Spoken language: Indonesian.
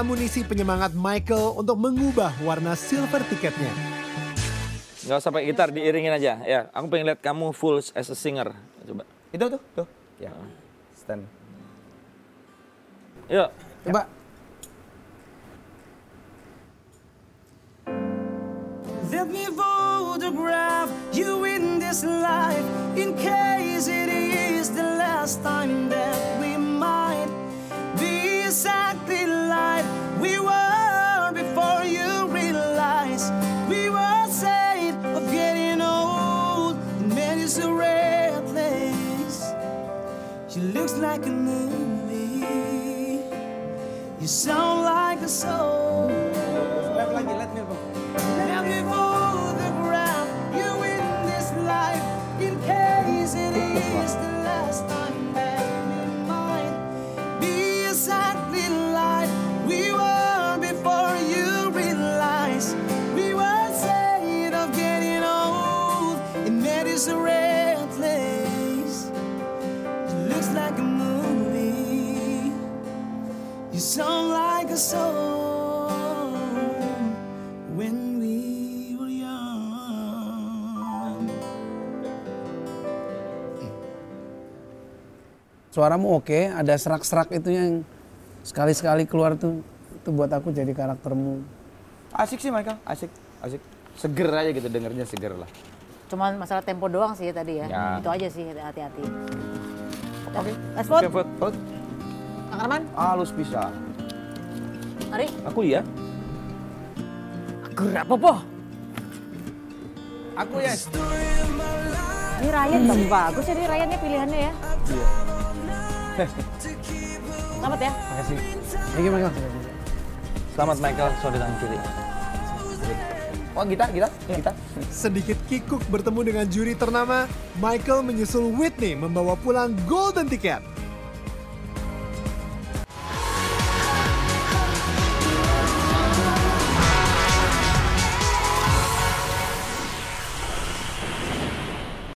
amunisi penyemangat Michael untuk mengubah warna silver tiketnya. Gak usah pakai gitar, diiringin aja. Ya, aku pengen lihat kamu full as a singer. Coba. Itu tuh, tuh. Ya. Stand. Yuk. Coba. Let me photograph you in this life in case we were of getting old. She looks like a movie. You sound like a lagi, let me go. Let me photograph you in this life in case it is is a red place. It looks like a movie. You sound like a soul when we were young. Suaramu oke, ada serak-serak itu yang sekali-sekali keluar tuh itu buat aku jadi karaktermu. Asik sih Michael, asik, asik. Seger aja gitu dengernya seger lah. Cuman masalah tempo doang sih tadi ya. Ya. Itu aja sih hati-hati. Oke. Let's vote. Oke, vote. Vote. Kang Arman, Halus bisa. Ari. Aku ya. Gerak popo. Aku ya. Ini Ryan tapi bagus ya, ini Ryannya pilihannya ya. Iya. Selamat ya. Makasih. Thank you Michael. Selamat Michael, sorry tangan kiri. Oh gitar, gitar, gitar. Sedikit kikuk bertemu dengan juri ternama, Michael menyusul Whitney membawa pulang golden ticket.